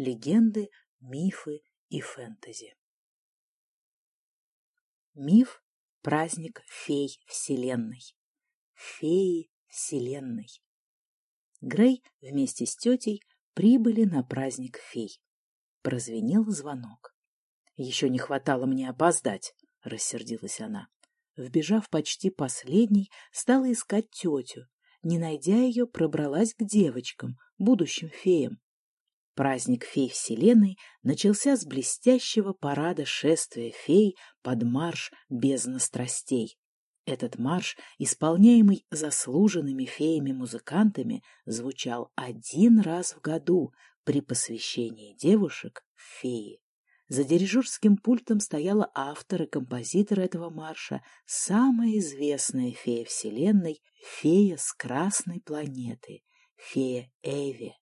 легенды, мифы и фэнтези. Миф – праздник фей Вселенной. Феи Вселенной. Грей вместе с тетей прибыли на праздник фей. Прозвенел звонок. «Еще не хватало мне опоздать», — рассердилась она. Вбежав почти последней, стала искать тетю. Не найдя ее, пробралась к девочкам, будущим феям. Праздник фей Вселенной начался с блестящего парада шествия фей под марш «Бездна страстей». Этот марш, исполняемый заслуженными феями-музыкантами, звучал один раз в году при посвящении девушек в феи. За дирижерским пультом стояла автор и композитор этого марша, самая известная фея Вселенной, фея с красной планеты, фея Эви.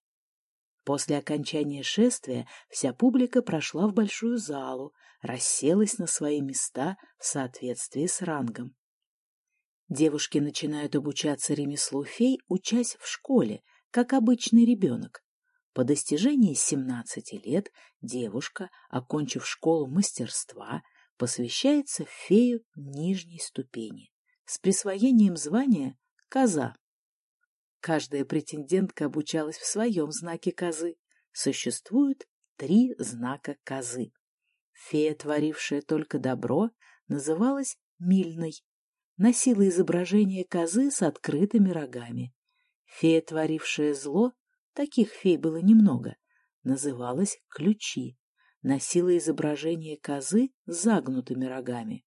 После окончания шествия вся публика прошла в большую залу, расселась на свои места в соответствии с рангом. Девушки начинают обучаться ремеслу фей, учась в школе, как обычный ребенок. По достижении 17 лет девушка, окончив школу мастерства, посвящается фею нижней ступени с присвоением звания «коза». Каждая претендентка обучалась в своем знаке козы. Существует три знака козы. Фея, творившая только добро, называлась Мильной, носила изображение козы с открытыми рогами. Фея, творившая зло, таких фей было немного, называлась Ключи, носила изображение козы с загнутыми рогами.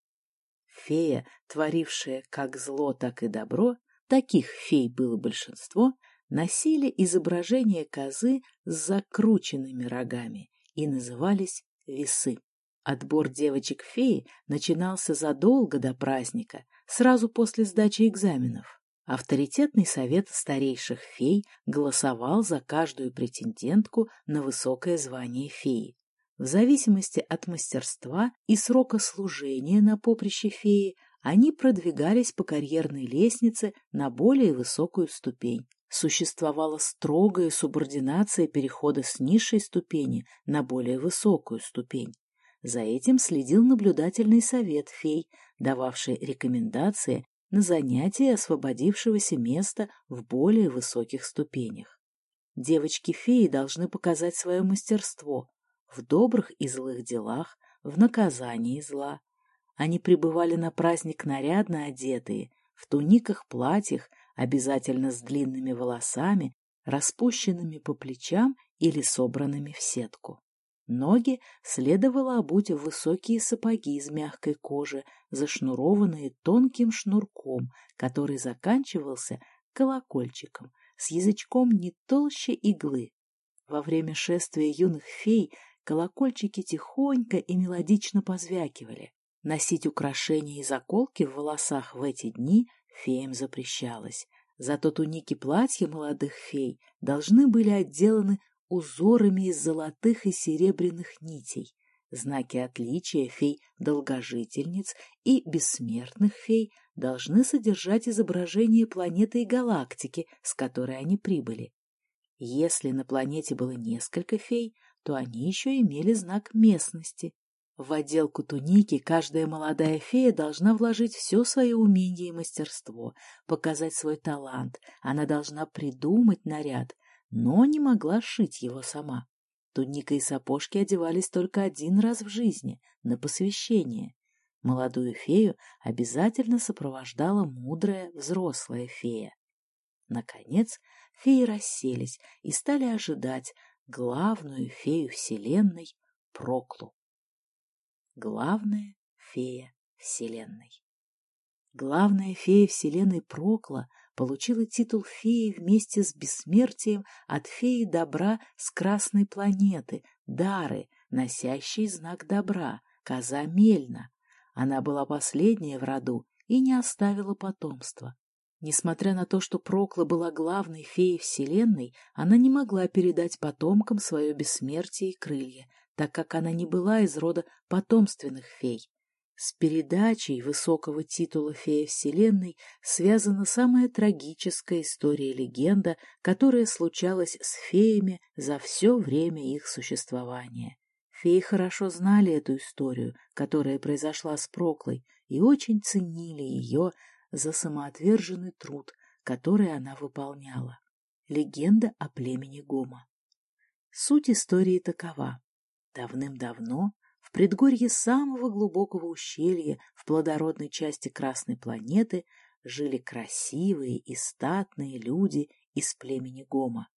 Фея, творившая как зло, так и добро, таких фей было большинство, носили изображение козы с закрученными рогами и назывались весы. Отбор девочек-феи начинался задолго до праздника, сразу после сдачи экзаменов. Авторитетный совет старейших фей голосовал за каждую претендентку на высокое звание феи. В зависимости от мастерства и срока служения на поприще феи они продвигались по карьерной лестнице на более высокую ступень. Существовала строгая субординация перехода с низшей ступени на более высокую ступень. За этим следил наблюдательный совет фей, дававший рекомендации на занятие освободившегося места в более высоких ступенях. Девочки-феи должны показать свое мастерство в добрых и злых делах, в наказании зла. Они пребывали на праздник нарядно одетые, в туниках-платьях, обязательно с длинными волосами, распущенными по плечам или собранными в сетку. Ноги следовало обуть в высокие сапоги из мягкой кожи, зашнурованные тонким шнурком, который заканчивался колокольчиком с язычком не толще иглы. Во время шествия юных фей колокольчики тихонько и мелодично позвякивали. Носить украшения и заколки в волосах в эти дни феям запрещалось. Зато туники платья молодых фей должны были отделаны узорами из золотых и серебряных нитей, знаки отличия фей-долгожительниц и бессмертных фей должны содержать изображение планеты и галактики, с которой они прибыли. Если на планете было несколько фей, то они еще имели знак местности. В отделку туники каждая молодая фея должна вложить все свое умение и мастерство, показать свой талант. Она должна придумать наряд, но не могла шить его сама. Туника и сапожки одевались только один раз в жизни, на посвящение. Молодую фею обязательно сопровождала мудрая взрослая фея. Наконец феи расселись и стали ожидать главную фею Вселенной Проклу. Главная фея Вселенной. Главная фея Вселенной Прокла получила титул феи вместе с бессмертием от феи добра с красной планеты, Дары, носящей знак добра, коза Мельна. Она была последняя в роду и не оставила потомства. Несмотря на то, что Прокла была главной феей Вселенной, она не могла передать потомкам свое бессмертие и крылья, так как она не была из рода потомственных фей. С передачей высокого титула фея Вселенной связана самая трагическая история-легенда, которая случалась с феями за все время их существования. Феи хорошо знали эту историю, которая произошла с Проклой, и очень ценили ее за самоотверженный труд, который она выполняла. Легенда о племени Гома. Суть истории такова. Давным-давно в предгорье самого глубокого ущелья в плодородной части Красной планеты жили красивые и статные люди из племени Гома.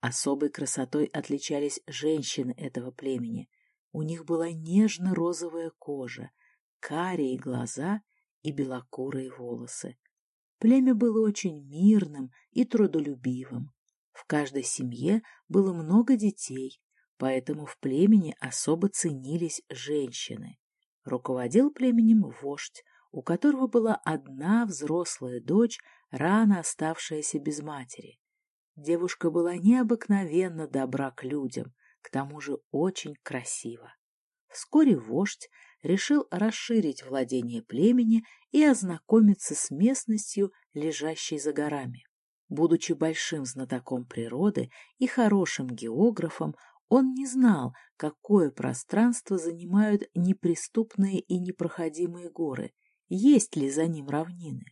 Особой красотой отличались женщины этого племени. У них была нежно-розовая кожа, карие глаза и белокурые волосы. Племя было очень мирным и трудолюбивым. В каждой семье было много детей, поэтому в племени особо ценились женщины. Руководил племенем вождь, у которого была одна взрослая дочь, рано оставшаяся без матери. Девушка была необыкновенно добра к людям, к тому же очень красива. Вскоре вождь решил расширить владение племени и ознакомиться с местностью, лежащей за горами. Будучи большим знатоком природы и хорошим географом, он не знал, какое пространство занимают неприступные и непроходимые горы, есть ли за ним равнины.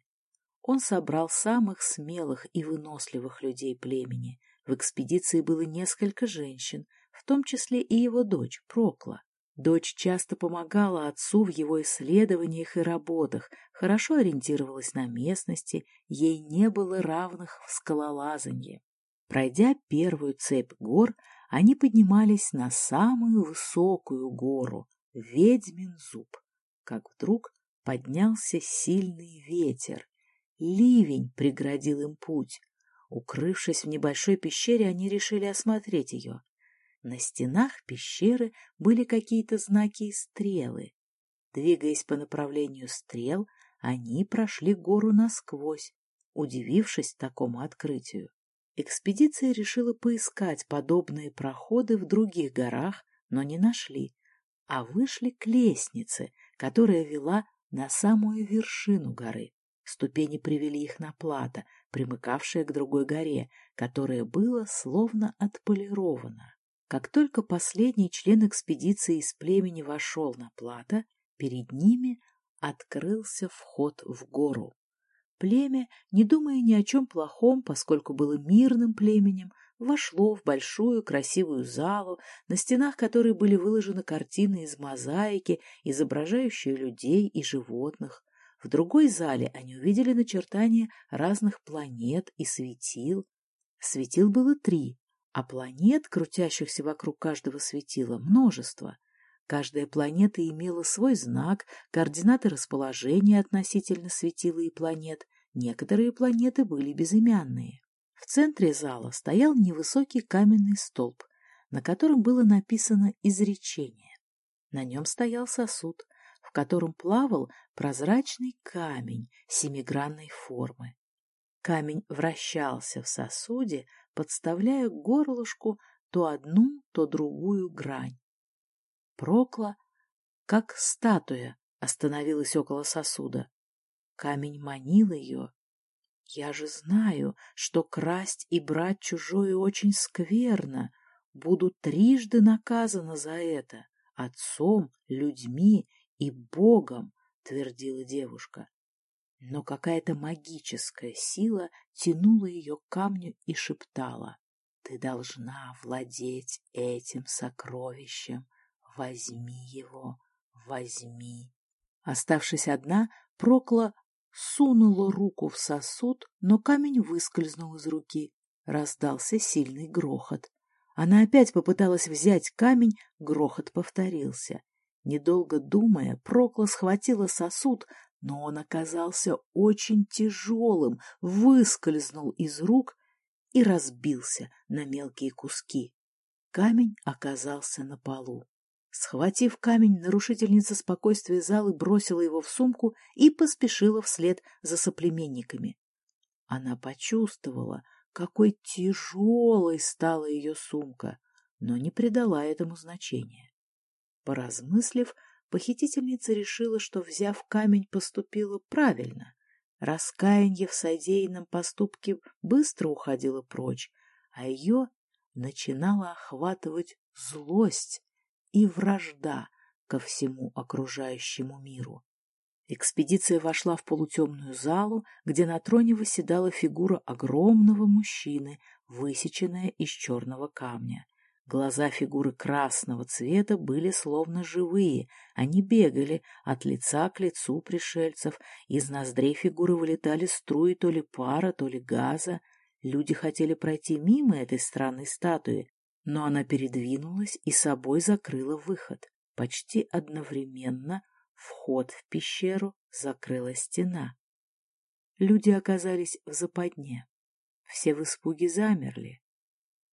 Он собрал самых смелых и выносливых людей племени. В экспедиции было несколько женщин, в том числе и его дочь Прокла. Дочь часто помогала отцу в его исследованиях и работах, хорошо ориентировалась на местности, ей не было равных в скалолазанье. Пройдя первую цепь гор, они поднимались на самую высокую гору — Ведьмин зуб, как вдруг поднялся сильный ветер. Ливень преградил им путь. Укрывшись в небольшой пещере, они решили осмотреть ее. На стенах пещеры были какие-то знаки и стрелы. Двигаясь по направлению стрел, они прошли гору насквозь, удивившись такому открытию. Экспедиция решила поискать подобные проходы в других горах, но не нашли, а вышли к лестнице, которая вела на самую вершину горы. Ступени привели их на плато, примыкавшее к другой горе, которое было словно отполировано. Как только последний член экспедиции из племени вошел на плато, перед ними открылся вход в гору. Племя, не думая ни о чем плохом, поскольку было мирным племенем, вошло в большую красивую залу, на стенах которой были выложены картины из мозаики, изображающие людей и животных. В другой зале они увидели начертания разных планет и светил. Светил было три, а планет, крутящихся вокруг каждого светила, множество. Каждая планета имела свой знак, координаты расположения относительно светила и планет. Некоторые планеты были безымянные. В центре зала стоял невысокий каменный столб, на котором было написано изречение. На нем стоял сосуд, в котором плавал прозрачный камень семигранной формы. Камень вращался в сосуде, подставляя горлышку то одну, то другую грань. Прокла, как статуя, остановилась около сосуда. Камень манил ее. Я же знаю, что красть и брать чужое очень скверно. Буду трижды наказана за это — отцом, людьми и Богом, — твердила девушка но какая-то магическая сила тянула ее к камню и шептала «Ты должна владеть этим сокровищем, возьми его, возьми». Оставшись одна, Прокла сунула руку в сосуд, но камень выскользнул из руки. Раздался сильный грохот. Она опять попыталась взять камень, грохот повторился. Недолго думая, Прокла схватила сосуд, но он оказался очень тяжелым, выскользнул из рук и разбился на мелкие куски. Камень оказался на полу. Схватив камень, нарушительница спокойствия залы бросила его в сумку и поспешила вслед за соплеменниками. Она почувствовала, какой тяжелой стала ее сумка, но не придала этому значения. Поразмыслив, похитительница решила, что, взяв камень, поступила правильно. Раскаяние в содеянном поступке быстро уходило прочь, а ее начинала охватывать злость и вражда ко всему окружающему миру. Экспедиция вошла в полутемную залу, где на троне восседала фигура огромного мужчины, высеченная из черного камня. Глаза фигуры красного цвета были словно живые, они бегали от лица к лицу пришельцев, из ноздрей фигуры вылетали струи то ли пара, то ли газа. Люди хотели пройти мимо этой странной статуи, но она передвинулась и собой закрыла выход. Почти одновременно вход в пещеру закрыла стена. Люди оказались в западне. Все в испуге замерли.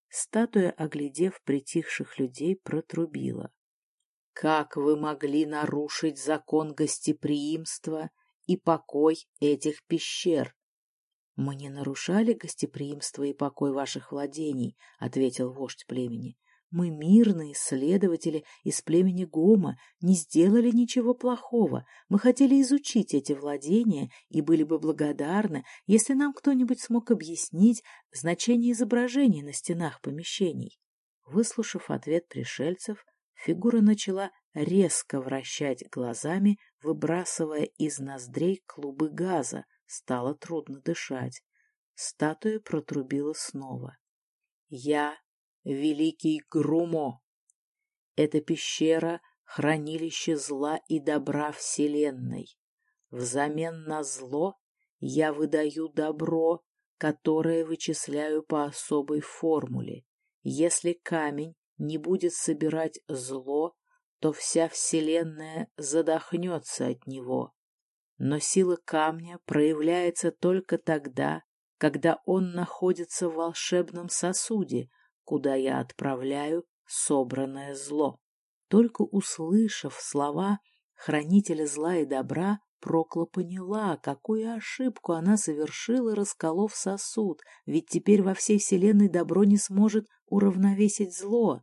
Статуя, оглядев притихших людей, протрубила. «Как вы могли нарушить закон гостеприимства и покой этих пещер?» «Мы не нарушали гостеприимство и покой ваших владений», — ответил вождь племени. Мы, мирные исследователи из племени Гома, не сделали ничего плохого. Мы хотели изучить эти владения и были бы благодарны, если нам кто-нибудь смог объяснить значение изображений на стенах помещений. Выслушав ответ пришельцев, фигура начала резко вращать глазами, выбрасывая из ноздрей клубы газа. Стало трудно дышать. Статуя протрубила снова. «Я Великий Грумо. Это пещера — хранилище зла и добра Вселенной. Взамен на зло я выдаю добро, которое вычисляю по особой формуле. Если камень не будет собирать зло, то вся Вселенная задохнется от него. Но сила камня проявляется только тогда, когда он находится в волшебном сосуде, куда я отправляю собранное зло. Только услышав слова хранителя зла и добра, Прокла поняла, какую ошибку она совершила, расколов сосуд, ведь теперь во всей вселенной добро не сможет уравновесить зло.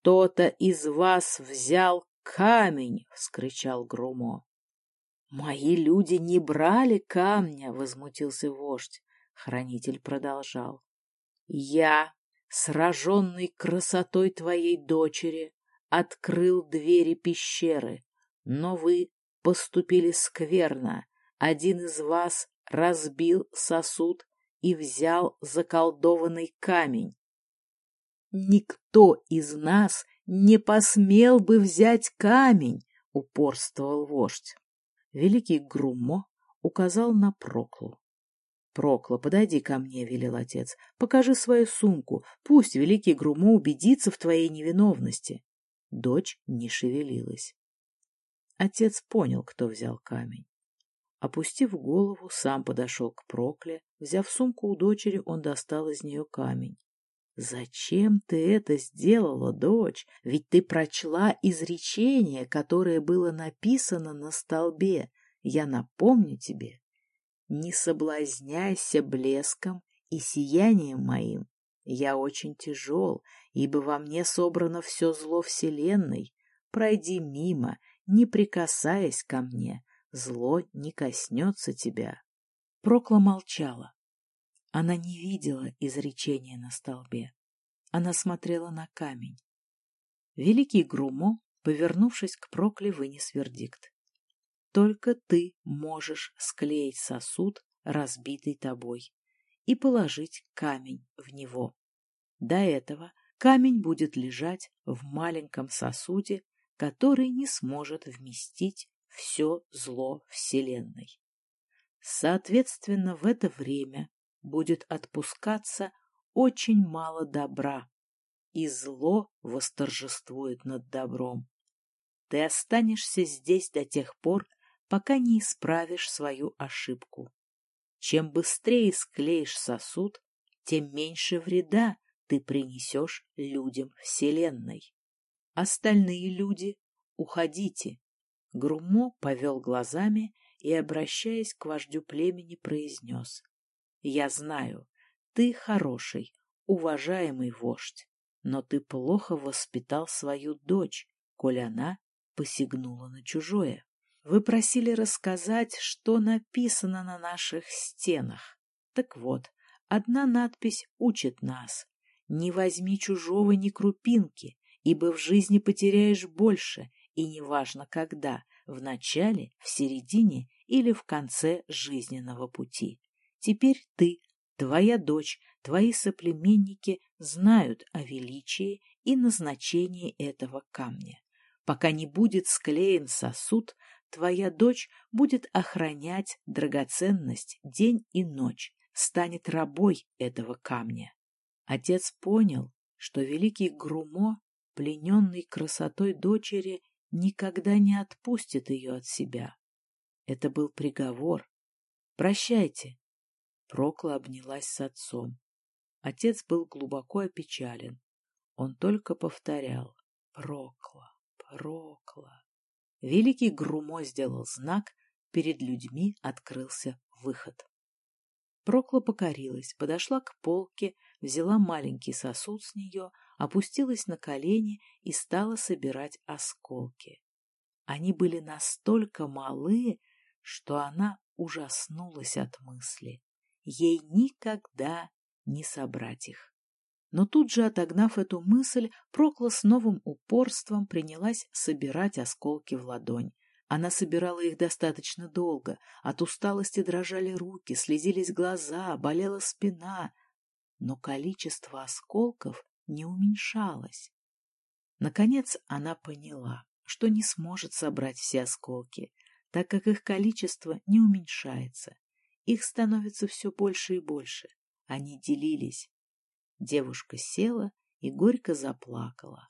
«Кто-то из вас взял камень!» — вскричал Грумо. «Мои люди не брали камня!» — возмутился вождь. Хранитель продолжал. «Я сраженный красотой твоей дочери, открыл двери пещеры, но вы поступили скверно. Один из вас разбил сосуд и взял заколдованный камень. Никто из нас не посмел бы взять камень, упорствовал вождь. Великий Груммо указал на Проклу. «Прокла, подойди ко мне», — велел отец. «Покажи свою сумку. Пусть великий Грумо убедится в твоей невиновности». Дочь не шевелилась. Отец понял, кто взял камень. Опустив голову, сам подошел к Прокле. Взяв сумку у дочери, он достал из нее камень. «Зачем ты это сделала, дочь? Ведь ты прочла изречение, которое было написано на столбе. Я напомню тебе, не соблазняйся блеском и сиянием моим. Я очень тяжел, ибо во мне собрано все зло вселенной. Пройди мимо, не прикасаясь ко мне, зло не коснется тебя. Прокла молчала. Она не видела изречения на столбе. Она смотрела на камень. Великий Грумо, повернувшись к Прокле, вынес вердикт. Только ты можешь склеить сосуд, разбитый тобой, и положить камень в него. До этого камень будет лежать в маленьком сосуде, который не сможет вместить все зло Вселенной. Соответственно, в это время будет отпускаться очень мало добра, и зло восторжествует над добром. Ты останешься здесь до тех пор, пока не исправишь свою ошибку. Чем быстрее склеишь сосуд, тем меньше вреда ты принесешь людям Вселенной. Остальные люди, уходите. Грумо повел глазами и, обращаясь к вождю племени, произнес. Я знаю, ты хороший, уважаемый вождь, но ты плохо воспитал свою дочь, коль она посягнула на чужое. Вы просили рассказать, что написано на наших стенах. Так вот, одна надпись учит нас. Не возьми чужого ни крупинки, ибо в жизни потеряешь больше, и неважно когда, в начале, в середине или в конце жизненного пути. Теперь ты, твоя дочь, твои соплеменники знают о величии и назначении этого камня. Пока не будет склеен сосуд, твоя дочь будет охранять драгоценность день и ночь, станет рабой этого камня. Отец понял, что великий Грумо, плененный красотой дочери, никогда не отпустит ее от себя. Это был приговор. «Прощайте!» Прокла обнялась с отцом. Отец был глубоко опечален. Он только повторял «Прокла, Прокла». Великий Грумо сделал знак, перед людьми открылся выход. Прокла покорилась, подошла к полке, взяла маленький сосуд с нее, опустилась на колени и стала собирать осколки. Они были настолько малы, что она ужаснулась от мысли. Ей никогда не собрать их. Но тут же, отогнав эту мысль, Прокла с новым упорством принялась собирать осколки в ладонь. Она собирала их достаточно долго. От усталости дрожали руки, слезились глаза, болела спина. Но количество осколков не уменьшалось. Наконец она поняла, что не сможет собрать все осколки, так как их количество не уменьшается. Их становится все больше и больше. Они делились. Девушка села и горько заплакала.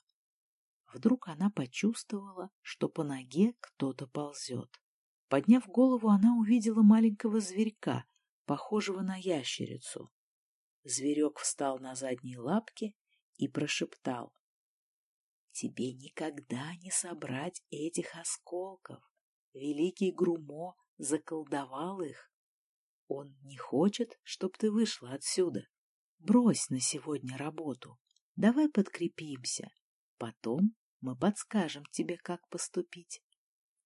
Вдруг она почувствовала, что по ноге кто-то ползет. Подняв голову, она увидела маленького зверька, похожего на ящерицу. Зверек встал на задние лапки и прошептал. «Тебе никогда не собрать этих осколков. Великий Грумо заколдовал их. Он не хочет, чтоб ты вышла отсюда. Брось на сегодня работу. Давай подкрепимся. Потом мы подскажем тебе, как поступить.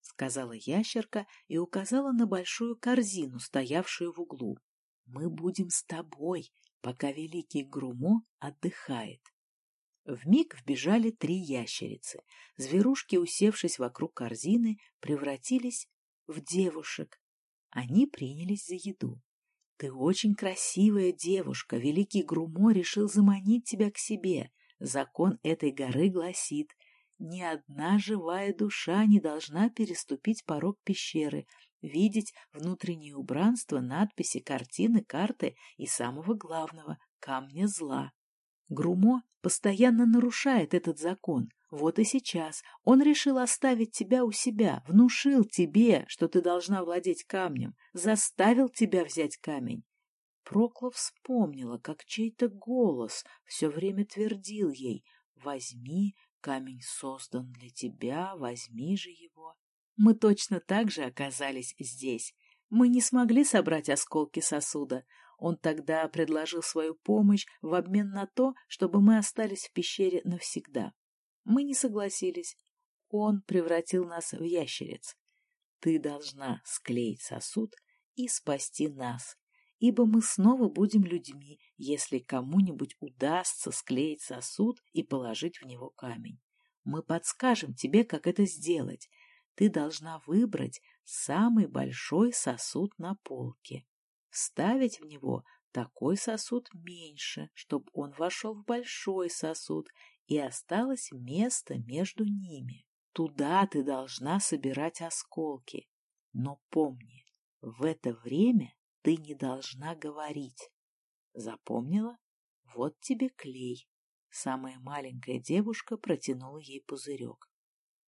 — сказала ящерка и указала на большую корзину, стоявшую в углу. — Мы будем с тобой, пока великий Грумо отдыхает. Вмиг вбежали три ящерицы. Зверушки, усевшись вокруг корзины, превратились в девушек. Они принялись за еду. «Ты очень красивая девушка. Великий Грумо решил заманить тебя к себе. Закон этой горы гласит, ни одна живая душа не должна переступить порог пещеры, видеть внутреннее убранство, надписи, картины, карты и самого главного — камня зла. Грумо постоянно нарушает этот закон. Вот и сейчас он решил оставить тебя у себя, внушил тебе, что ты должна владеть камнем, заставил тебя взять камень. Прокла вспомнила, как чей-то голос все время твердил ей «Возьми, камень создан для тебя, возьми же его». Мы точно так же оказались здесь. Мы не смогли собрать осколки сосуда. Он тогда предложил свою помощь в обмен на то, чтобы мы остались в пещере навсегда. Мы не согласились. Он превратил нас в ящериц. Ты должна склеить сосуд и спасти нас, ибо мы снова будем людьми, если кому-нибудь удастся склеить сосуд и положить в него камень. Мы подскажем тебе, как это сделать. Ты должна выбрать самый большой сосуд на полке вставить в него такой сосуд меньше, чтобы он вошел в большой сосуд, и осталось место между ними. Туда ты должна собирать осколки. Но помни, в это время ты не должна говорить. Запомнила? Вот тебе клей. Самая маленькая девушка протянула ей пузырек.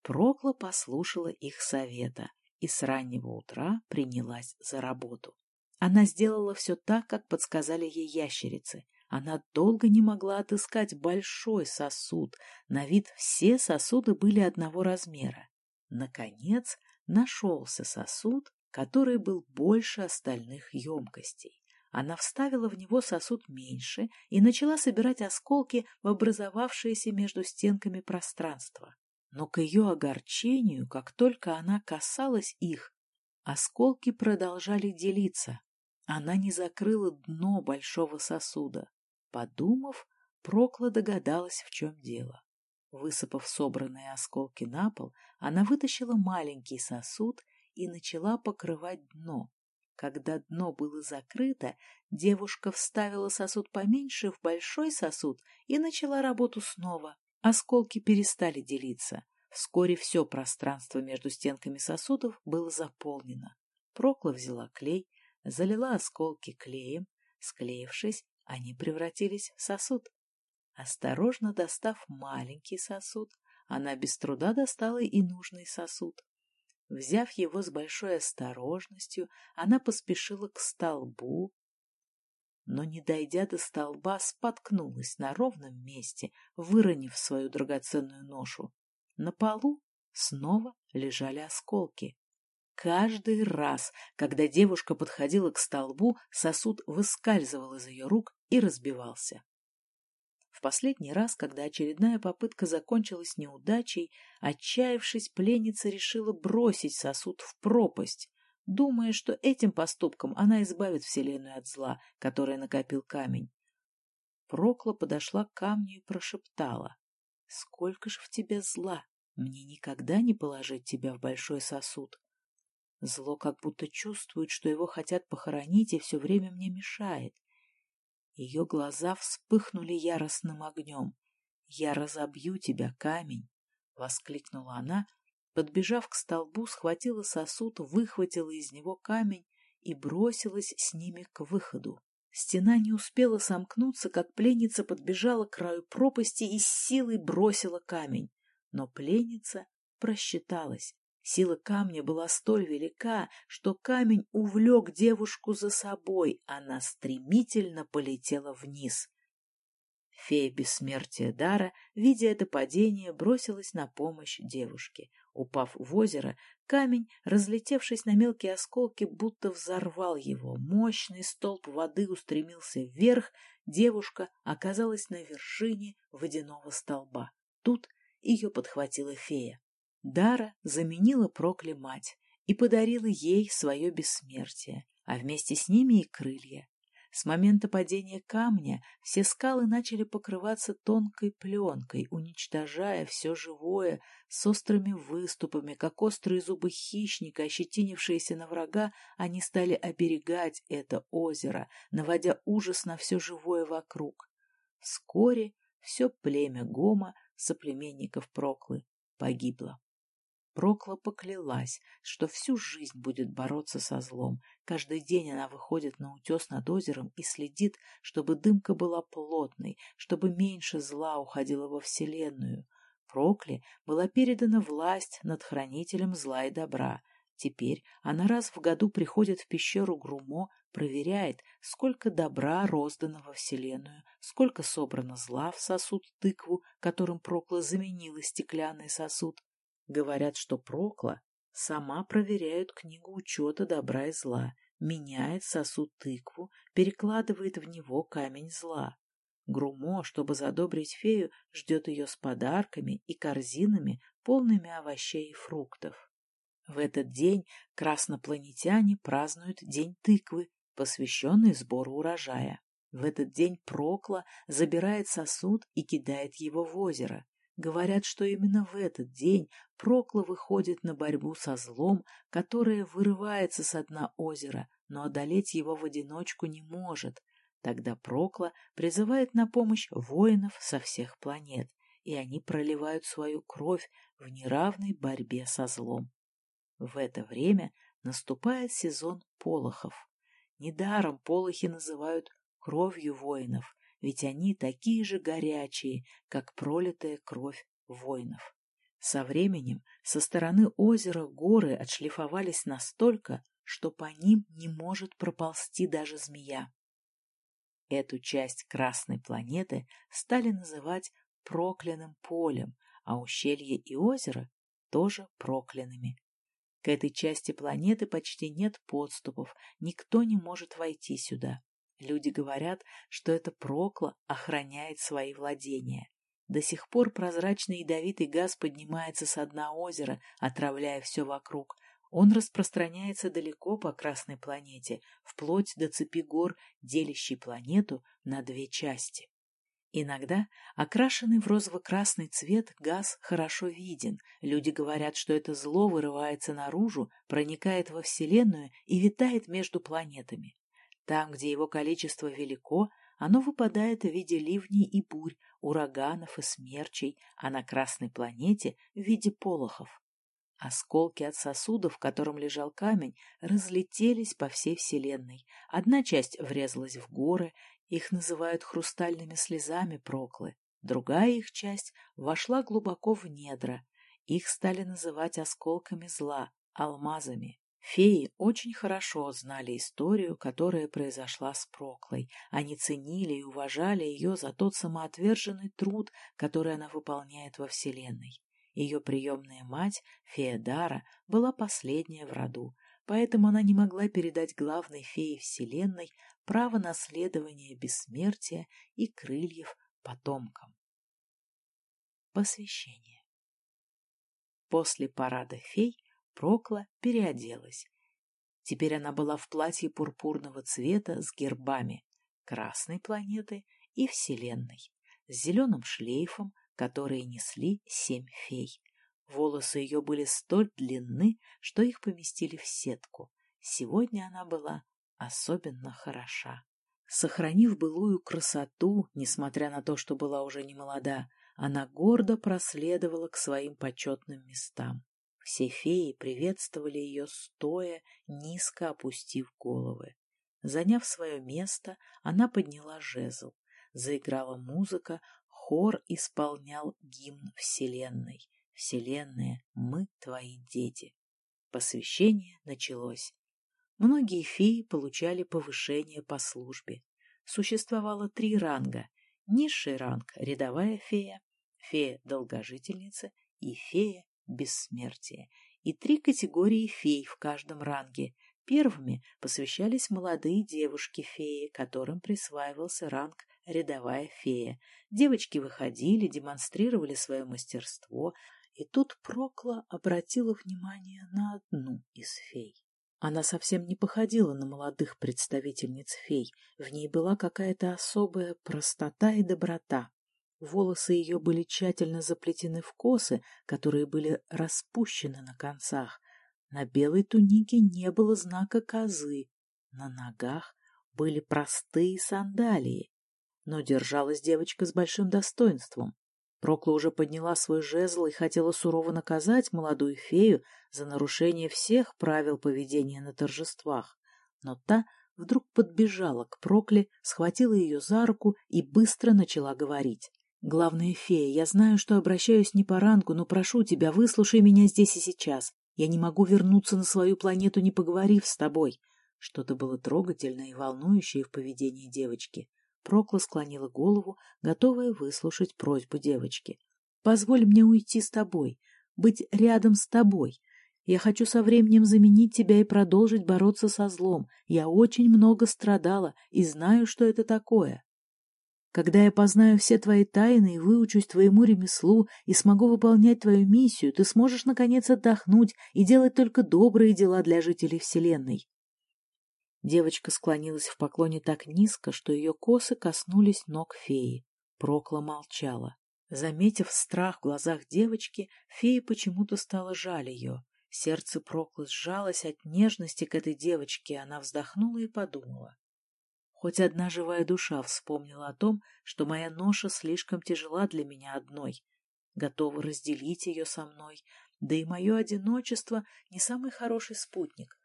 Прокла послушала их совета и с раннего утра принялась за работу. Она сделала все так, как подсказали ей ящерицы. Она долго не могла отыскать большой сосуд. На вид все сосуды были одного размера. Наконец нашелся сосуд, который был больше остальных емкостей. Она вставила в него сосуд меньше и начала собирать осколки в образовавшееся между стенками пространство. Но к ее огорчению, как только она касалась их, осколки продолжали делиться. Она не закрыла дно большого сосуда. Подумав, Прокла догадалась, в чем дело. Высыпав собранные осколки на пол, она вытащила маленький сосуд и начала покрывать дно. Когда дно было закрыто, девушка вставила сосуд поменьше в большой сосуд и начала работу снова. Осколки перестали делиться. Вскоре все пространство между стенками сосудов было заполнено. Прокла взяла клей, залила осколки клеем. Склеившись, они превратились в сосуд. Осторожно достав маленький сосуд, она без труда достала и нужный сосуд. Взяв его с большой осторожностью, она поспешила к столбу, но, не дойдя до столба, споткнулась на ровном месте, выронив свою драгоценную ношу. На полу снова лежали осколки. Каждый раз, когда девушка подходила к столбу, сосуд выскальзывал из ее рук и разбивался последний раз, когда очередная попытка закончилась неудачей, отчаявшись, пленница решила бросить сосуд в пропасть, думая, что этим поступком она избавит Вселенную от зла, которое накопил камень. Прокла подошла к камню и прошептала. — Сколько же в тебе зла! Мне никогда не положить тебя в большой сосуд. Зло как будто чувствует, что его хотят похоронить, и все время мне мешает. Ее глаза вспыхнули яростным огнем. «Я разобью тебя, камень!» — воскликнула она, подбежав к столбу, схватила сосуд, выхватила из него камень и бросилась с ними к выходу. Стена не успела сомкнуться, как пленница подбежала к краю пропасти и с силой бросила камень. Но пленница просчиталась. Сила камня была столь велика, что камень увлек девушку за собой, она стремительно полетела вниз. Фея бессмертия Дара, видя это падение, бросилась на помощь девушке. Упав в озеро, камень, разлетевшись на мелкие осколки, будто взорвал его. Мощный столб воды устремился вверх, девушка оказалась на вершине водяного столба. Тут ее подхватила фея. Дара заменила Прокле мать и подарила ей свое бессмертие, а вместе с ними и крылья. С момента падения камня все скалы начали покрываться тонкой пленкой, уничтожая все живое с острыми выступами, как острые зубы хищника, ощетинившиеся на врага, они стали оберегать это озеро, наводя ужас на все живое вокруг. Вскоре все племя Гома, соплеменников Проклы, погибло. Прокла поклялась, что всю жизнь будет бороться со злом. Каждый день она выходит на утес над озером и следит, чтобы дымка была плотной, чтобы меньше зла уходило во Вселенную. Прокле была передана власть над хранителем зла и добра. Теперь она раз в году приходит в пещеру Грумо, проверяет, сколько добра роздано во Вселенную, сколько собрано зла в сосуд тыкву, которым Прокла заменила стеклянный сосуд, Говорят, что Прокла сама проверяет книгу учета добра и зла, меняет сосуд тыкву, перекладывает в него камень зла. Грумо, чтобы задобрить фею, ждет ее с подарками и корзинами, полными овощей и фруктов. В этот день краснопланетяне празднуют День тыквы, посвященный сбору урожая. В этот день Прокла забирает сосуд и кидает его в озеро. Говорят, что именно в этот день Прокла выходит на борьбу со злом, которое вырывается со дна озера, но одолеть его в одиночку не может. Тогда Прокла призывает на помощь воинов со всех планет, и они проливают свою кровь в неравной борьбе со злом. В это время наступает сезон полохов. Недаром полохи называют кровью воинов, ведь они такие же горячие, как пролитая кровь воинов. Со временем со стороны озера горы отшлифовались настолько, что по ним не может проползти даже змея. Эту часть Красной планеты стали называть прокляным полем, а ущелье и озеро тоже проклянными. К этой части планеты почти нет подступов, никто не может войти сюда. Люди говорят, что это Прокла охраняет свои владения. До сих пор прозрачный ядовитый газ поднимается с дна озера, отравляя все вокруг. Он распространяется далеко по Красной планете, вплоть до цепи гор, делящей планету на две части. Иногда окрашенный в розово-красный цвет газ хорошо виден. Люди говорят, что это зло вырывается наружу, проникает во Вселенную и витает между планетами. Там, где его количество велико, оно выпадает в виде ливней и бурь, ураганов и смерчей, а на Красной планете в виде полохов. Осколки от сосудов, в котором лежал камень, разлетелись по всей Вселенной. Одна часть врезалась в горы, их называют хрустальными слезами проклы. Другая их часть вошла глубоко в недра. Их стали называть осколками зла, алмазами. Феи очень хорошо знали историю, которая произошла с Проклой. Они ценили и уважали ее за тот самоотверженный труд, который она выполняет во Вселенной. Ее приемная мать, фея Дара, была последняя в роду, поэтому она не могла передать главной фее Вселенной право наследования бессмертия и крыльев потомкам. Посвящение После парада фей Прокла переоделась. Теперь она была в платье пурпурного цвета с гербами Красной планеты и Вселенной, с зеленым шлейфом, которые несли семь фей. Волосы ее были столь длинны, что их поместили в сетку. Сегодня она была особенно хороша. Сохранив былую красоту, несмотря на то, что была уже не молода, она гордо проследовала к своим почетным местам. Все феи приветствовали ее стоя, низко опустив головы. Заняв свое место, она подняла жезл. Заиграла музыка, хор исполнял гимн Вселенной. Вселенная, мы твои дети. Посвящение началось. Многие феи получали повышение по службе. Существовало три ранга. Низший ранг – рядовая фея, фея-долгожительница и фея бессмертия. И три категории фей в каждом ранге. Первыми посвящались молодые девушки-феи, которым присваивался ранг рядовая фея. Девочки выходили, демонстрировали свое мастерство, и тут Прокла обратила внимание на одну из фей. Она совсем не походила на молодых представительниц фей, в ней была какая-то особая простота и доброта. Волосы ее были тщательно заплетены в косы, которые были распущены на концах. На белой тунике не было знака козы, на ногах были простые сандалии. Но держалась девочка с большим достоинством. Прокла уже подняла свой жезл и хотела сурово наказать молодую фею за нарушение всех правил поведения на торжествах. Но та вдруг подбежала к Прокле, схватила ее за руку и быстро начала говорить. «Главная фея, я знаю, что обращаюсь не по рангу, но прошу тебя, выслушай меня здесь и сейчас. Я не могу вернуться на свою планету, не поговорив с тобой». Что-то было трогательное и волнующее в поведении девочки. Прокла склонила голову, готовая выслушать просьбу девочки. «Позволь мне уйти с тобой, быть рядом с тобой. Я хочу со временем заменить тебя и продолжить бороться со злом. Я очень много страдала и знаю, что это такое. Когда я познаю все твои тайны и выучусь твоему ремеслу и смогу выполнять твою миссию, ты сможешь, наконец, отдохнуть и делать только добрые дела для жителей Вселенной. Девочка склонилась в поклоне так низко, что ее косы коснулись ног феи. Прокла молчала. Заметив страх в глазах девочки, фея почему-то стала жаль ее. Сердце Проклы сжалось от нежности к этой девочке, она вздохнула и подумала. Хоть одна живая душа вспомнила о том, что моя ноша слишком тяжела для меня одной, готова разделить ее со мной, да и мое одиночество не самый хороший спутник.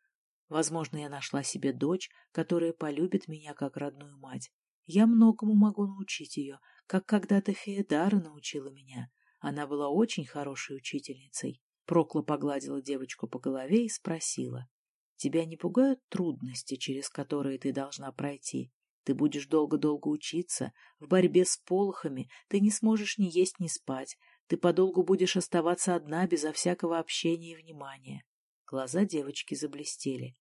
Возможно, я нашла себе дочь, которая полюбит меня как родную мать. Я многому могу научить ее, как когда-то фея научила меня. Она была очень хорошей учительницей. Прокла погладила девочку по голове и спросила. «Тебя не пугают трудности, через которые ты должна пройти? Ты будешь долго-долго учиться, в борьбе с полохами, ты не сможешь ни есть, ни спать, ты подолгу будешь оставаться одна, безо всякого общения и внимания. Глаза девочки заблестели.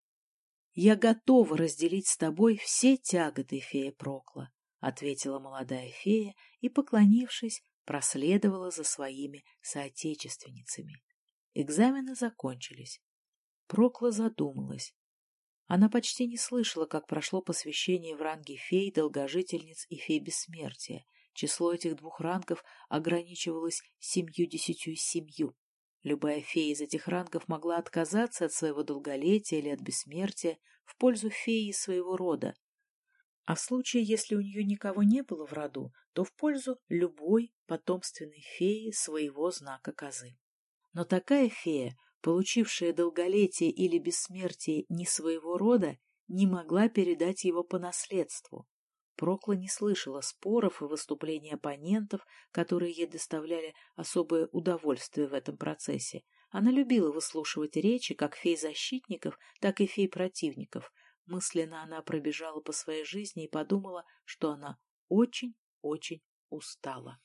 «Я готова разделить с тобой все тяготы, фея Прокла», — ответила молодая фея и, поклонившись, проследовала за своими соотечественницами. Экзамены закончились. Прокла задумалась. Она почти не слышала, как прошло посвящение в ранге фей, долгожительниц и фей бессмертия. Число этих двух рангов ограничивалось семью-десятью семью. Любая фея из этих рангов могла отказаться от своего долголетия или от бессмертия в пользу феи своего рода. А в случае, если у нее никого не было в роду, то в пользу любой потомственной феи своего знака козы. Но такая фея получившая долголетие или бессмертие не своего рода, не могла передать его по наследству. Прокла не слышала споров и выступлений оппонентов, которые ей доставляли особое удовольствие в этом процессе. Она любила выслушивать речи как фей-защитников, так и фей-противников. Мысленно она пробежала по своей жизни и подумала, что она очень-очень устала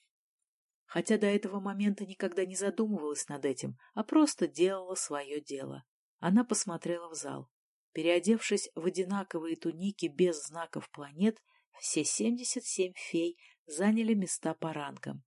хотя до этого момента никогда не задумывалась над этим, а просто делала свое дело. Она посмотрела в зал. Переодевшись в одинаковые туники без знаков планет, все 77 фей заняли места по рангам.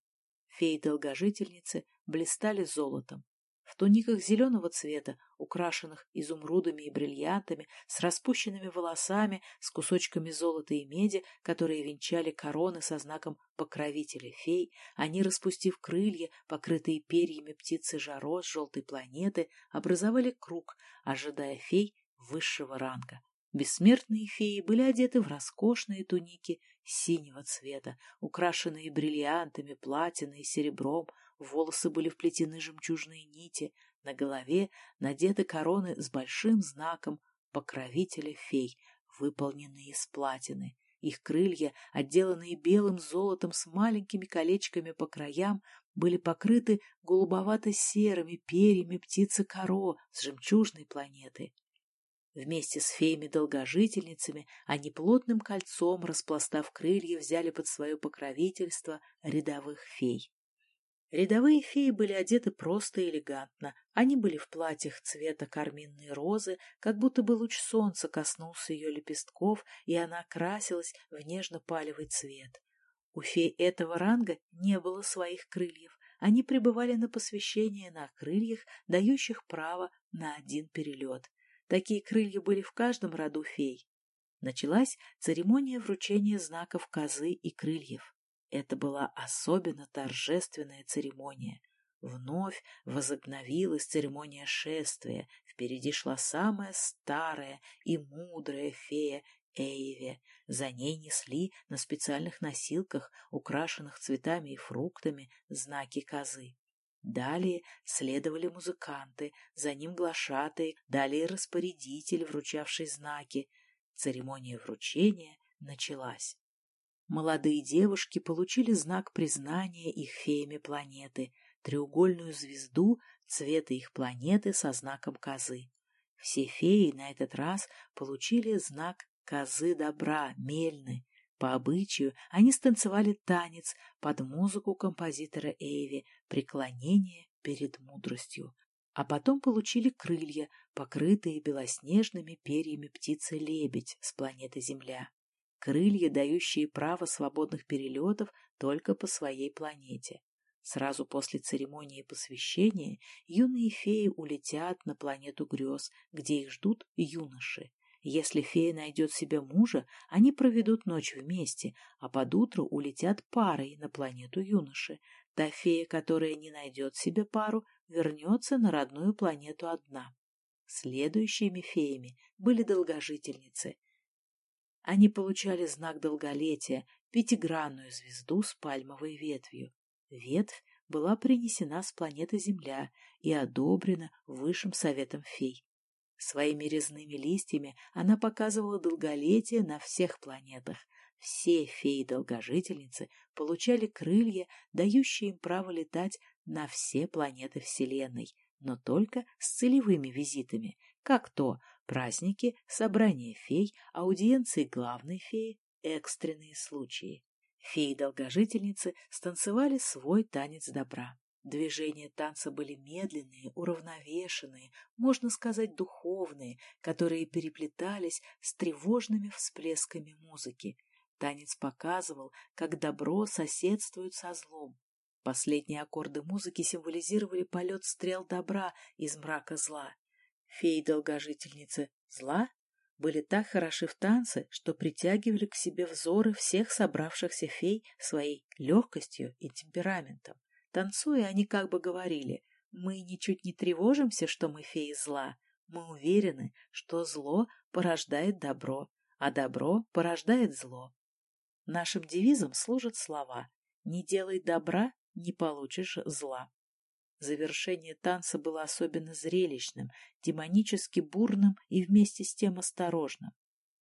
Феи-долгожительницы блистали золотом, в туниках зеленого цвета, украшенных изумрудами и бриллиантами, с распущенными волосами, с кусочками золота и меди, которые венчали короны со знаком покровителя фей, они, распустив крылья, покрытые перьями птицы Жаро с желтой планеты, образовали круг, ожидая фей высшего ранга. Бессмертные феи были одеты в роскошные туники синего цвета, украшенные бриллиантами, платиной и серебром, волосы были вплетены жемчужные нити, на голове надеты короны с большим знаком покровителя фей, выполненные из платины. Их крылья, отделанные белым золотом с маленькими колечками по краям, были покрыты голубовато-серыми перьями птицы-коро с жемчужной планеты. Вместе с феями-долгожительницами они плотным кольцом, распластав крылья, взяли под свое покровительство рядовых фей. Рядовые феи были одеты просто и элегантно. Они были в платьях цвета карминной розы, как будто бы луч солнца коснулся ее лепестков, и она окрасилась в нежно-палевый цвет. У фей этого ранга не было своих крыльев. Они пребывали на посвящение на крыльях, дающих право на один перелет. Такие крылья были в каждом роду фей. Началась церемония вручения знаков козы и крыльев. Это была особенно торжественная церемония. Вновь возобновилась церемония шествия. Впереди шла самая старая и мудрая фея Эйве. За ней несли на специальных носилках, украшенных цветами и фруктами, знаки козы. Далее следовали музыканты, за ним глашатые, далее распорядитель, вручавший знаки. Церемония вручения началась. Молодые девушки получили знак признания их феями планеты, треугольную звезду цвета их планеты со знаком козы. Все феи на этот раз получили знак козы добра, мельны. По обычаю они станцевали танец под музыку композитора Эйви «Преклонение перед мудростью», а потом получили крылья, покрытые белоснежными перьями птицы-лебедь с планеты Земля крылья, дающие право свободных перелетов только по своей планете. Сразу после церемонии посвящения юные феи улетят на планету грез, где их ждут юноши. Если фея найдет себе мужа, они проведут ночь вместе, а под утро улетят парой на планету юноши. Та фея, которая не найдет себе пару, вернется на родную планету одна. Следующими феями были долгожительницы. Они получали знак долголетия, пятигранную звезду с пальмовой ветвью. Ветвь была принесена с планеты Земля и одобрена Высшим Советом Фей. Своими резными листьями она показывала долголетие на всех планетах. Все феи-долгожительницы получали крылья, дающие им право летать на все планеты Вселенной, но только с целевыми визитами, как то праздники, собрания фей, аудиенции главной феи, экстренные случаи. Феи-долгожительницы станцевали свой танец добра. Движения танца были медленные, уравновешенные, можно сказать, духовные, которые переплетались с тревожными всплесками музыки. Танец показывал, как добро соседствует со злом. Последние аккорды музыки символизировали полет стрел добра из мрака зла. Феи-долгожительницы зла были так хороши в танце, что притягивали к себе взоры всех собравшихся фей своей легкостью и темпераментом. Танцуя, они как бы говорили, мы ничуть не тревожимся, что мы феи зла, мы уверены, что зло порождает добро, а добро порождает зло. Нашим девизом служат слова «Не делай добра, не получишь зла». Завершение танца было особенно зрелищным, демонически бурным и вместе с тем осторожным.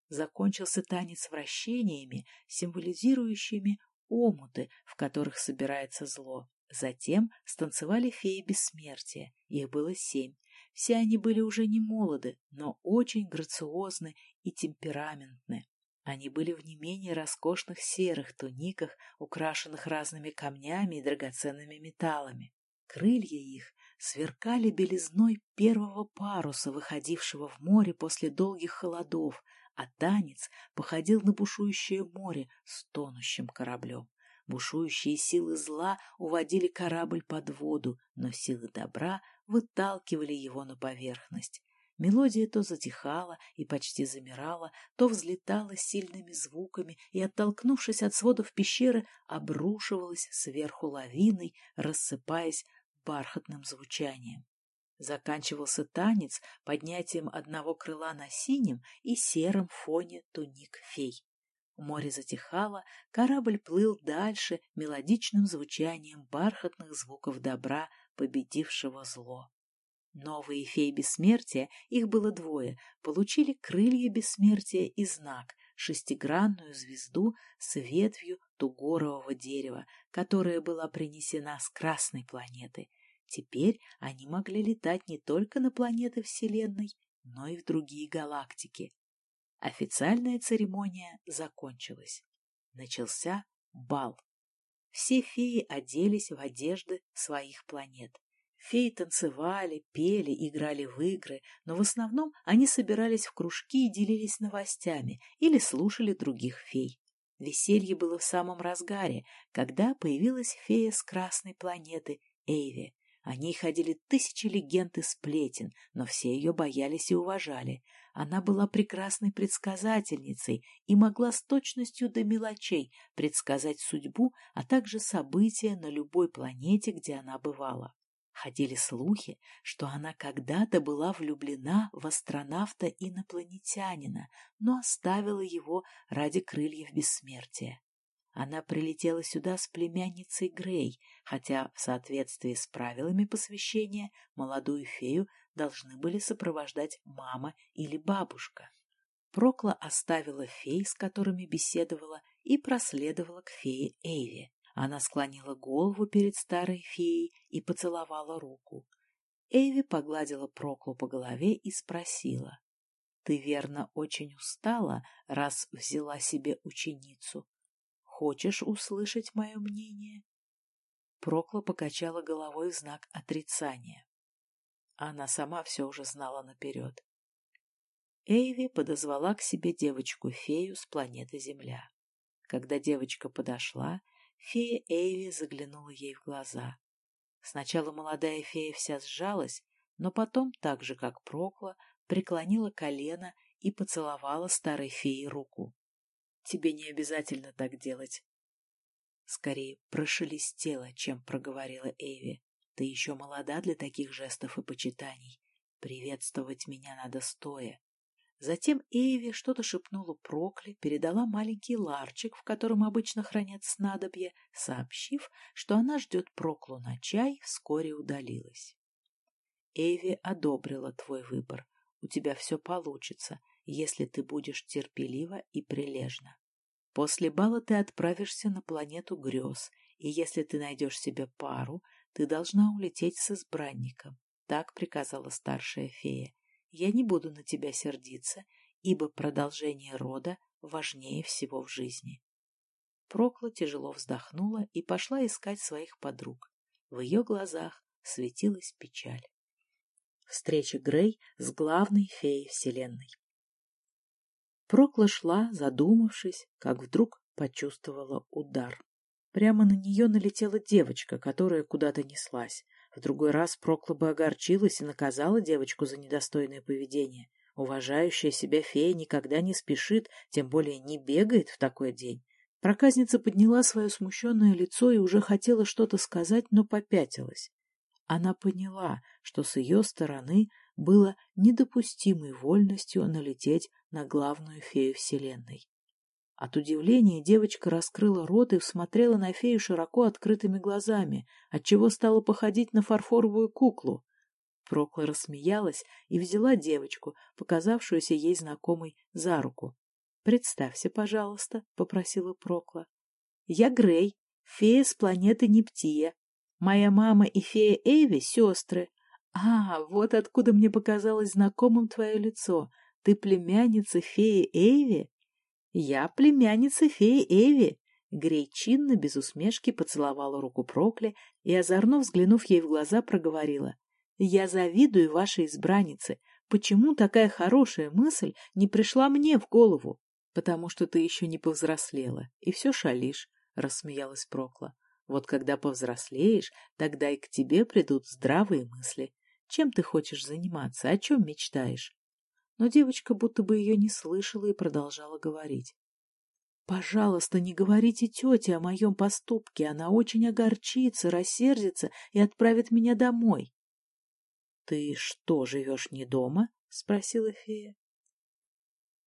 Закончился танец вращениями, символизирующими омуты, в которых собирается зло. Затем станцевали феи бессмертия, их было семь. Все они были уже не молоды, но очень грациозны и темпераментны. Они были в не менее роскошных серых туниках, украшенных разными камнями и драгоценными металлами. Крылья их сверкали белизной первого паруса, выходившего в море после долгих холодов, а танец походил на бушующее море с тонущим кораблем. Бушующие силы зла уводили корабль под воду, но силы добра выталкивали его на поверхность. Мелодия то затихала и почти замирала, то взлетала сильными звуками и, оттолкнувшись от сводов пещеры, обрушивалась сверху лавиной, рассыпаясь бархатным звучанием. Заканчивался танец поднятием одного крыла на синем и сером фоне туник фей. Море затихало, корабль плыл дальше мелодичным звучанием бархатных звуков добра, победившего зло. Новые феи бессмертия, их было двое, получили крылья бессмертия и знак, шестигранную звезду с ветвью тугорового дерева, которая была принесена с красной планеты. Теперь они могли летать не только на планеты Вселенной, но и в другие галактики. Официальная церемония закончилась. Начался бал. Все феи оделись в одежды своих планет. Феи танцевали, пели, играли в игры, но в основном они собирались в кружки и делились новостями или слушали других фей. Веселье было в самом разгаре, когда появилась фея с красной планеты Эйви. О ней ходили тысячи легенд и сплетен, но все ее боялись и уважали. Она была прекрасной предсказательницей и могла с точностью до мелочей предсказать судьбу, а также события на любой планете, где она бывала. Ходили слухи, что она когда-то была влюблена в астронавта-инопланетянина, но оставила его ради крыльев бессмертия. Она прилетела сюда с племянницей Грей, хотя в соответствии с правилами посвящения молодую фею должны были сопровождать мама или бабушка. Прокла оставила фей, с которыми беседовала, и проследовала к фее Эйве. Она склонила голову перед старой феей и поцеловала руку. Эйви погладила Проклу по голове и спросила. — Ты, верно, очень устала, раз взяла себе ученицу. Хочешь услышать мое мнение? Прокла покачала головой в знак отрицания. Она сама все уже знала наперед. Эйви подозвала к себе девочку-фею с планеты Земля. Когда девочка подошла, Фея Эйви заглянула ей в глаза. Сначала молодая фея вся сжалась, но потом, так же как Прокла, преклонила колено и поцеловала старой фее руку. «Тебе не обязательно так делать». Скорее прошелестела, чем проговорила Эйви. «Ты еще молода для таких жестов и почитаний. Приветствовать меня надо стоя. Затем Эйви что-то шепнула Прокле, передала маленький ларчик, в котором обычно хранят снадобья, сообщив, что она ждет Проклу на чай, вскоре удалилась. Эйви одобрила твой выбор. У тебя все получится, если ты будешь терпелива и прилежна. После бала ты отправишься на планету грез, и если ты найдешь себе пару, ты должна улететь с избранником. Так приказала старшая фея я не буду на тебя сердиться, ибо продолжение рода важнее всего в жизни. Прокла тяжело вздохнула и пошла искать своих подруг. В ее глазах светилась печаль. Встреча Грей с главной феей Вселенной. Прокла шла, задумавшись, как вдруг почувствовала удар. Прямо на нее налетела девочка, которая куда-то неслась. В другой раз Прокла бы огорчилась и наказала девочку за недостойное поведение. Уважающая себя фея никогда не спешит, тем более не бегает в такой день. Проказница подняла свое смущенное лицо и уже хотела что-то сказать, но попятилась. Она поняла, что с ее стороны было недопустимой вольностью налететь на главную фею Вселенной. От удивления девочка раскрыла рот и всмотрела на фею широко открытыми глазами, отчего стала походить на фарфоровую куклу. Прокла рассмеялась и взяла девочку, показавшуюся ей знакомой, за руку. — Представься, пожалуйста, — попросила Прокла. — Я Грей, фея с планеты Нептия. Моя мама и фея Эви — сестры. А, вот откуда мне показалось знакомым твое лицо. Ты племянница феи Эви? «Я племянница феи Эви!» Грей чинно, без усмешки, поцеловала руку Прокли и, озорно взглянув ей в глаза, проговорила. «Я завидую вашей избраннице. Почему такая хорошая мысль не пришла мне в голову?» «Потому что ты еще не повзрослела и все шалишь», — рассмеялась Прокла. «Вот когда повзрослеешь, тогда и к тебе придут здравые мысли. Чем ты хочешь заниматься, о чем мечтаешь?» Но девочка будто бы ее не слышала и продолжала говорить. «Пожалуйста, не говорите тете о моем поступке, она очень огорчится, рассердится и отправит меня домой». «Ты что, живешь не дома?» — спросила фея.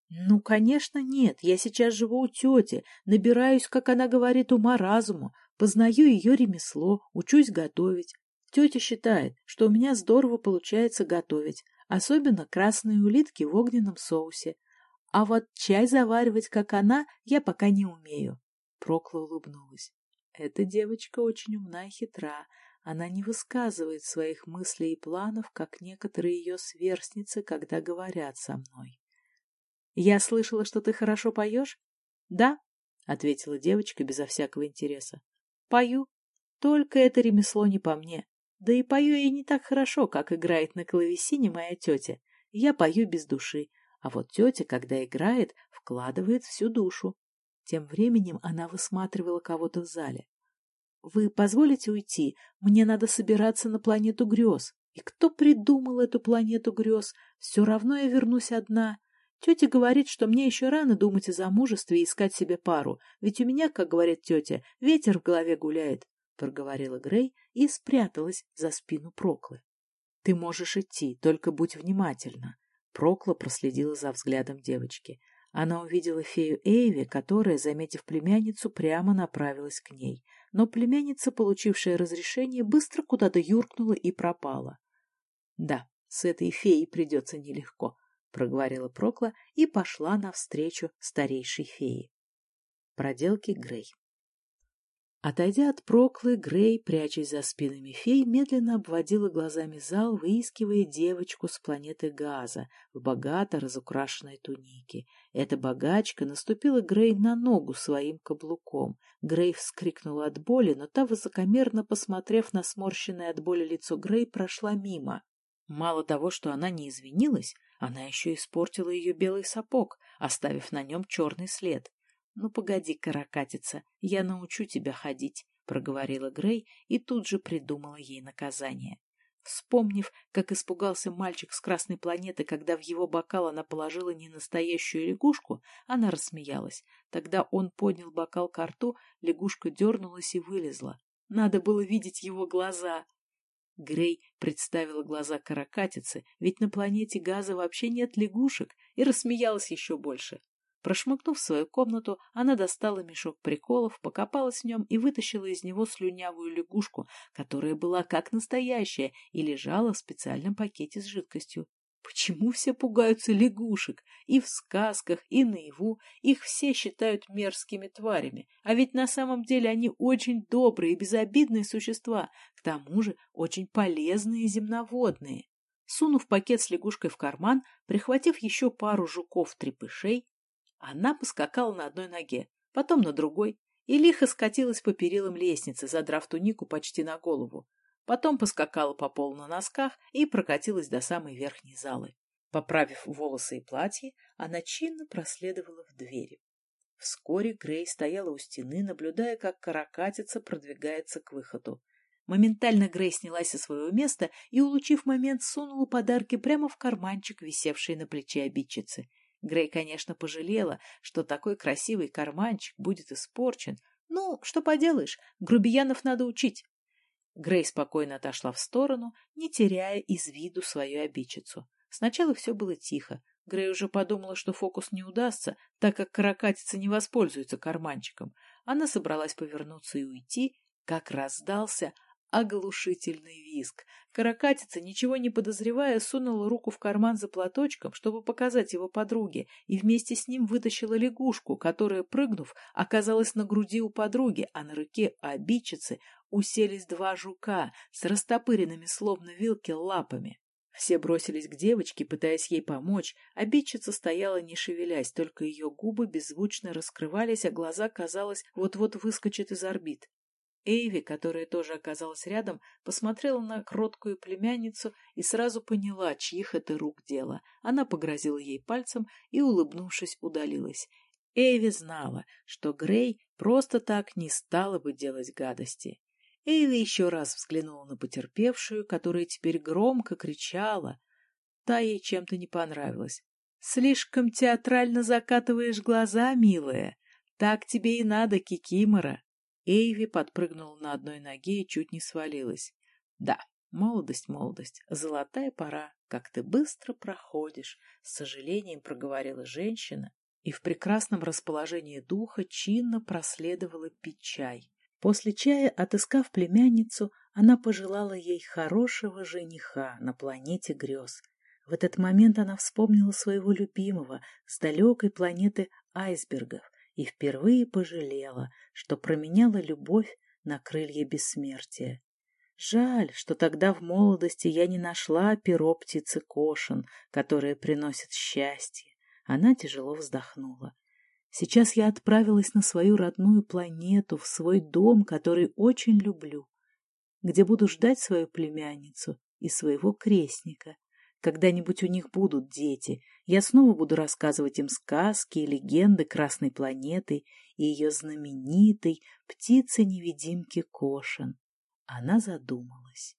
«Ну, конечно, нет. Я сейчас живу у тети, набираюсь, как она говорит, ума-разуму, познаю ее ремесло, учусь готовить. Тетя считает, что у меня здорово получается готовить, особенно красные улитки в огненном соусе. А вот чай заваривать, как она, я пока не умею. Прокла улыбнулась. Эта девочка очень умна и хитра. Она не высказывает своих мыслей и планов, как некоторые ее сверстницы, когда говорят со мной. «Я слышала, что ты хорошо поешь?» «Да», — ответила девочка безо всякого интереса. «Пою. Только это ремесло не по мне. Да и пою я не так хорошо, как играет на клавесине моя тетя. Я пою без души, а вот тетя, когда играет, вкладывает всю душу. Тем временем она высматривала кого-то в зале. «Вы позволите уйти? Мне надо собираться на планету грез. И кто придумал эту планету грез? Все равно я вернусь одна. Тетя говорит, что мне еще рано думать о замужестве и искать себе пару, ведь у меня, как говорит тетя, ветер в голове гуляет. — проговорила Грей и спряталась за спину Проклы. — Ты можешь идти, только будь внимательна. Прокла проследила за взглядом девочки. Она увидела фею Эйви, которая, заметив племянницу, прямо направилась к ней. Но племянница, получившая разрешение, быстро куда-то юркнула и пропала. — Да, с этой феей придется нелегко, — проговорила Прокла и пошла навстречу старейшей феи. Проделки Грей Отойдя от Проклы, Грей, прячась за спинами фей, медленно обводила глазами зал, выискивая девочку с планеты Газа в богато разукрашенной тунике. Эта богачка наступила Грей на ногу своим каблуком. Грей вскрикнула от боли, но та, высокомерно посмотрев на сморщенное от боли лицо Грей, прошла мимо. Мало того, что она не извинилась, она еще испортила ее белый сапог, оставив на нем черный след. «Ну, погоди, каракатица, я научу тебя ходить», — проговорила Грей и тут же придумала ей наказание. Вспомнив, как испугался мальчик с красной планеты, когда в его бокал она положила не настоящую лягушку, она рассмеялась. Тогда он поднял бокал к рту, лягушка дернулась и вылезла. Надо было видеть его глаза. Грей представила глаза каракатицы, ведь на планете газа вообще нет лягушек, и рассмеялась еще больше. Прошмыгнув в свою комнату, она достала мешок приколов, покопалась в нем и вытащила из него слюнявую лягушку, которая была как настоящая и лежала в специальном пакете с жидкостью. Почему все пугаются лягушек? И в сказках, и наяву их все считают мерзкими тварями, а ведь на самом деле они очень добрые и безобидные существа, к тому же очень полезные земноводные. Сунув пакет с лягушкой в карман, прихватив еще пару жуков-трепышей, она поскакала на одной ноге, потом на другой, и лихо скатилась по перилам лестницы, задрав тунику почти на голову. Потом поскакала по полу на носках и прокатилась до самой верхней залы. Поправив волосы и платье, она чинно проследовала в двери. Вскоре Грей стояла у стены, наблюдая, как каракатица продвигается к выходу. Моментально Грей снялась со своего места и, улучив момент, сунула подарки прямо в карманчик, висевший на плече обидчицы. Грей, конечно, пожалела, что такой красивый карманчик будет испорчен. Ну, что поделаешь, грубиянов надо учить. Грей спокойно отошла в сторону, не теряя из виду свою обидчицу. Сначала все было тихо. Грей уже подумала, что фокус не удастся, так как каракатица не воспользуется карманчиком. Она собралась повернуться и уйти, как раздался оглушительный визг. Каракатица, ничего не подозревая, сунула руку в карман за платочком, чтобы показать его подруге, и вместе с ним вытащила лягушку, которая, прыгнув, оказалась на груди у подруги, а на руке обидчицы уселись два жука с растопыренными, словно вилки, лапами. Все бросились к девочке, пытаясь ей помочь. Обидчица стояла, не шевелясь, только ее губы беззвучно раскрывались, а глаза, казалось, вот-вот выскочат из орбит. Эйви, которая тоже оказалась рядом, посмотрела на кроткую племянницу и сразу поняла, чьих это рук дело. Она погрозила ей пальцем и, улыбнувшись, удалилась. Эйви знала, что Грей просто так не стала бы делать гадости. Эйви еще раз взглянула на потерпевшую, которая теперь громко кричала. Та ей чем-то не понравилась. «Слишком театрально закатываешь глаза, милая. Так тебе и надо, Кикимора». Эйви подпрыгнула на одной ноге и чуть не свалилась. Да, молодость, молодость, золотая пора, как ты быстро проходишь, с сожалением проговорила женщина и в прекрасном расположении духа чинно проследовала пить чай. После чая, отыскав племянницу, она пожелала ей хорошего жениха на планете грез. В этот момент она вспомнила своего любимого с далекой планеты айсбергов, и впервые пожалела, что променяла любовь на крылья бессмертия. Жаль, что тогда в молодости я не нашла перо птицы Кошин, которое приносит счастье. Она тяжело вздохнула. Сейчас я отправилась на свою родную планету, в свой дом, который очень люблю, где буду ждать свою племянницу и своего крестника, когда-нибудь у них будут дети. Я снова буду рассказывать им сказки и легенды Красной планеты и ее знаменитой птицы-невидимки Кошин. Она задумалась.